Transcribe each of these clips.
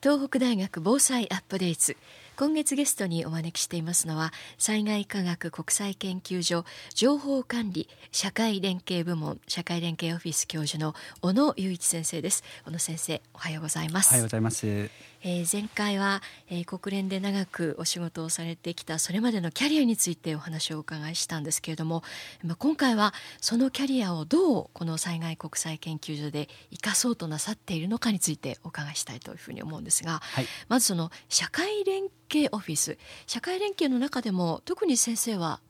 東北大学防災アップデート。今月ゲストにお招きしていますのは災害科学国際研究所情報管理社会連携部門社会連携オフィス教授の小野雄一先生です。小野先生おはようございます。おはようございます。えー、前回は、えー、国連で長くお仕事をされてきたそれまでのキャリアについてお話をお伺いしたんですけれども、まあ、今回はそのキャリアをどうこの災害国際研究所で生かそうとなさっているのかについてお伺いしたいというふうに思うんですが、はい、まずその社会連携オフィス。社会連携の中でも特に先生は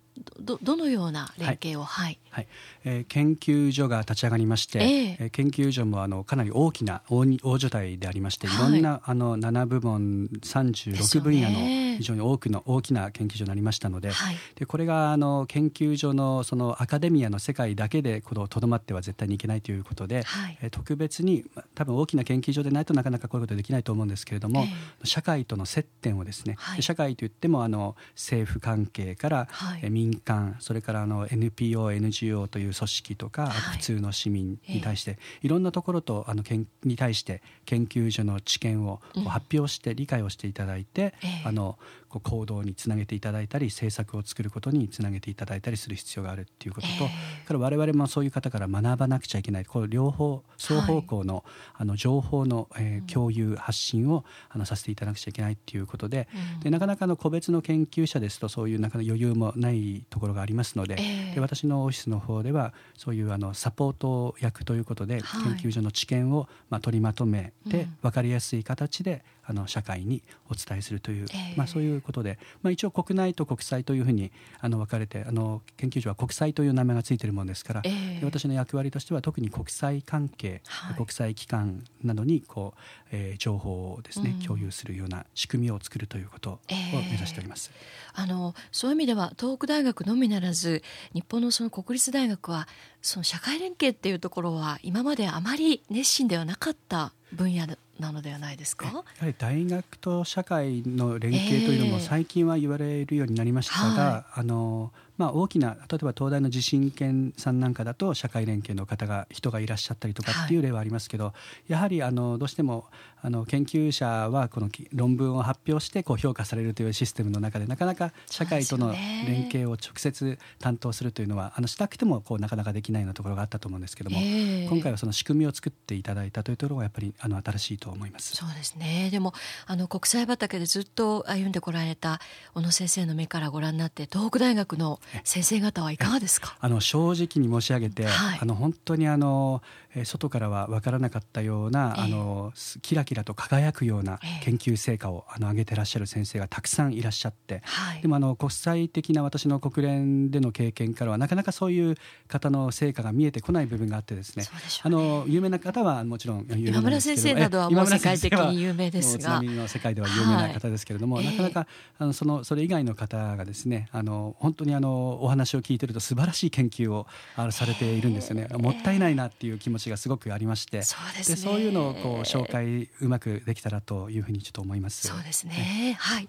どどのような連携を、はい、はいはい。えー、研究所が立ち上がりまして、えー、研究所もあのかなり大きな大大所帯でありまして、い、ろんなあの7部門36分野の非常に多くの大きな研究所になりましたのではい、でこれがあの研究所のそのアカデミアの世界だけでとどまっては絶対にいけないということで、はい、えー、特別に多分大きな研究所でないとなかなかこういうことできないと思うんですけれども、えー、社会との接点をですね、はい、社会といってもあの政府関係から、はい、民間それからあの NPO、NGO という組織とか、普通の市民に対して、いろんなところとあのけんに対して研究所の知見を発表して理解をしていただいて、あのこう行動につなげていただいたり政策を作ることにつなげていただいたりする必要があるっていうことと、えー、から我々もそういう方から学ばなくちゃいけないこう両方双方向の,、あの情報の、えー、共有発信をあのさせていただなくちゃいけないっていうことでうん、でなかなかの個別の研究者ですとそういうなかなか余裕もないところがありますのでえー、で私のオフィスの方ではそういうあのサポート役ということで、研究所の知見を、まあ、取りまとめて、うん、分かりやすい形であの社会にお伝えするという、えー、まあ、そういうことで、まあ、一応国内と国際というふうにあの分かれてあの研究所は国際という名前がついているものですから、えー、私の役割としては特に国際関係、はい、国際機関などにこう、えー、情報をですね、うん、共有するような仕組みを作るということを目指しております。あのそういう意味では東北大学のみならず日本のその国立大学はその社会連携っていうところは今まであまり熱心ではなかった分野なのではないですか？やはり大学と社会の連携というのも最近は言われるようになりましたが、えーはい、あのまあ、大きな例えば東大の地震研さんなんかだと社会連携の方が人がいらっしゃったりとかっていう例はありますけど、はい、やはりあのどうしてもあの研究者はこの論文を発表してこう評価されるというシステムの中でなかなか社会との連携を直接担当するというのはあのしたくてもこうなかなかできないようなところがあったと思うんですけども、えー、今回はその仕組みを作っていただいたというところがやっぱりあの新しいと思います。そうですね。でもあの国際畑でずっと歩んでこられた小野先生の目からご覧になって東北大学の先生方はいかがですか？あの正直に申し上げて、はい、あの本当にあの外からは分からなかったような、えー、あのキラキラと輝くような研究成果を、あの上げてらっしゃる先生がたくさんいらっしゃって、はい、でもあの国際的な私の国連での経験からはなかなかそういう方の成果が見えてこない部分があってですね、ね、あの有名な方はもちろん有名なん村先生などはもう世界的に有名ですが。津波の世界では有名な方ですけれども、はい、なかなかあのそのそれ以外の方がですねあの本当にあのお話を聞いてると素晴らしい研究をあされているんですよね。もったいないなっていう気持ちがすごくありまして。そうで、ね、そういうのをこう紹介うまくできたらというふうにちょっと思います。そうですね、はい、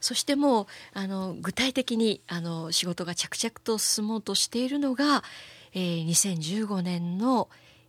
そしてもうあの具体的にあの仕事が着々と進もうとしているのが、えー、2015年の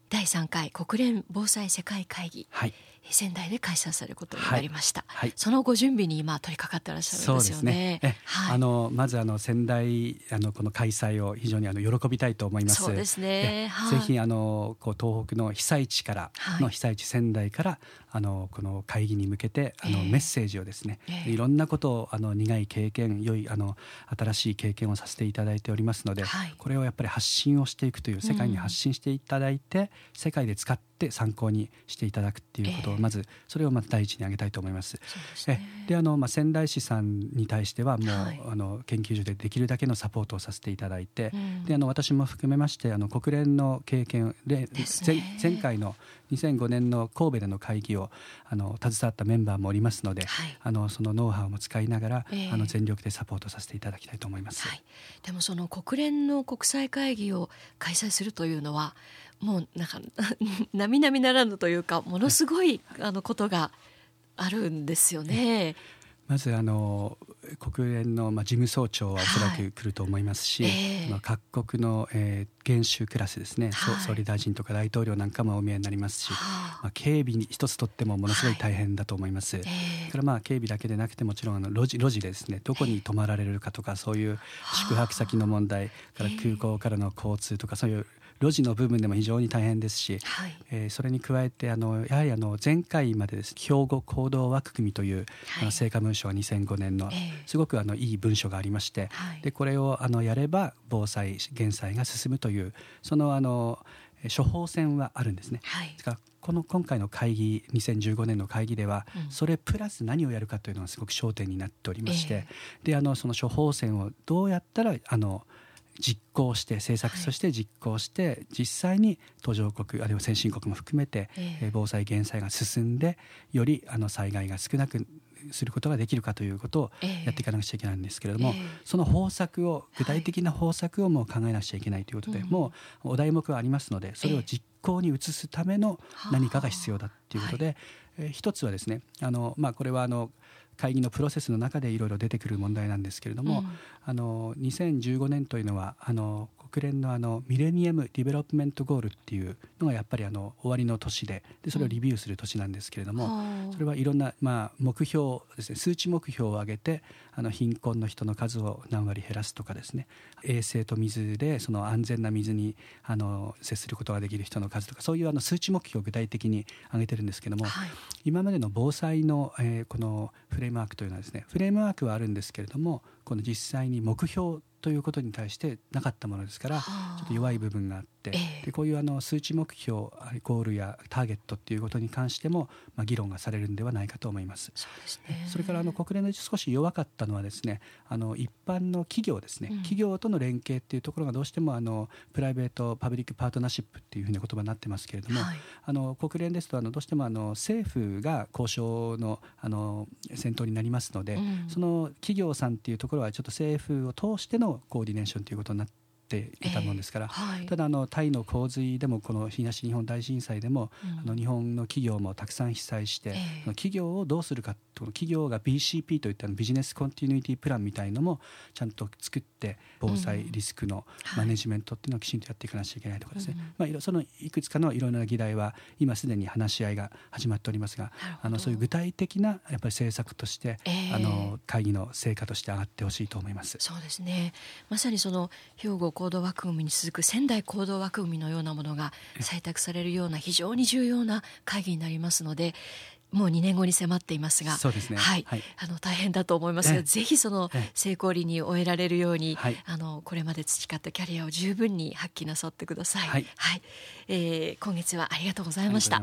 第3回国連防災世界会議、はい、仙台で開催されることになりました、はい。はい、そのご準備に今取り掛かってらっしゃるんですよね。ね。はい、あのまずあの仙台あのこの開催を非常にあの喜びたいと思います。そうですね。ぜひあのこう東北の被災地からの被災地仙台からあのこの会議に向けてあのメッセージをですね、えー、いろんなことをあの苦い経験良いあの新しい経験をさせていただいておりますので、これをやっぱり発信をしていくという世界に発信していただいて、うん、世界で使ってって参考にしていただくっていうことをまずそれをまず第一に挙げたいと思います。えであの、まあ、仙台市さんに対してはもう、はい、あの研究所でできるだけのサポートをさせていただいて、うん、であの私も含めましてあの国連の経験で前前回の2005年の神戸での会議をあの携わったメンバーもおりますので、はい、あのそのノウハウも使いながら、えー、あの全力でサポートさせていただきたいと思います、はい、でもその国連の国際会議を開催するというのはもうなんか 並々ならぬというかものすごいあのことがあるんですよね。まずあの国連の、まあ、事務総長はおそらく来ると思いますし、はいえ。ー、まあ、各国の、えー、元首クラスですね、はい、総理大臣とか大統領なんかもお見えになりますし、まあ、警備に一つとってもものすごい大変だと思います。はいえー、からまあ警備だけでなくてもちろんあの路地路地でですね。どこに泊まられるかとかそういう宿泊先の問題から空港からの交通とかそういう路地の部分でも非常に大変ですし、はい、えー、それに加えてあのやはりあの前回までです。兵庫行動枠組みという、はい、成果文書は2005年の、すごくあのいい文書がありまして、はい、でこれをあのやれば防災減災が進むというそのあの処方箋はあるんですね。はい、この今回の会議2015年の会議では、うん、それプラス何をやるかというのがすごく焦点になっておりまして、えー、であのその処方箋をどうやったらあの実行して政策として実行して、はい、実際に途上国あるいは先進国も含めて、えー、防災減災が進んでよりあの災害が少なくすることができるかということをやっていかなくちゃいけないんですけれども、えー、その方策を具体的な方策をもう考えなくちゃいけないということで、はい、もうお題目はありますのでそれを実行に移すための何かが必要だということで、えー、一つはですねあの、まあ、これはあの会議のプロセスの中でいろいろ出てくる問題なんですけれども、うん、あの2015年というのはあの国連のあの Millennium Development Goal っていうのがやっぱりあの終わりの年ででそれを review する年なんですけれども、うん、それはいろんな、まあ、目標ですね数値目標を上げてあの貧困の人の数を何割減らすとかですね衛生と水でその安全な水にあの接することができる人の数とかそういうあの数値目標を具体的に上げてるんですけども、はい、今までの防災の、えー、このフレームワークというのはですねフレームワークはあるんですけれどもこの実際に目標ということに対してなかったものですからちょっと弱い部分があって、でこういうあの数値目標ゴールやターゲットっていうことに関しても、まあ、議論がされるんではないかと思います。そうですね、それからあの国連で少し弱かったのはですねあの一般の企業ですね、うん、企業との連携っていうところがどうしてもあのプライベートパブリックパートナーシップっていうふうな言葉になってますけれども、はい、あの国連ですとあのどうしてもあの政府が交渉のあの先頭になりますので、うん、その企業さんっていうところはちょっと政府を通してのコーディネーションということになってていたもんですから、えーはい、ただあのタイの洪水でもこの東日本大震災でも、うん、あの日本の企業もたくさん被災して、えー、企業をどうするか企業が BCP といったビジネスコンティニュイティプランみたいのもちゃんと作って防災リスクのマネジメントっていうのをきちんとやっていかなきゃいけないとかですね、うん、まあ、そのいくつかのいろんな議題は今すでに話し合いが始まっておりますがあのそういう具体的なやっぱり政策として、えー、あの会議の成果として上がってほしいと思います。そうですね。まさにその兵庫行動枠組みに続く仙台行動枠組みのようなものが採択されるような非常に重要な会議になりますのでもう2年後に迫っていますがね、はい、はい、あの大変だと思いますが、ぜひその成功裏に終えられるように、はい、あのこれまで培ったキャリアを十分に発揮なさってください。はい、はい、えー、今月はありがとうございました。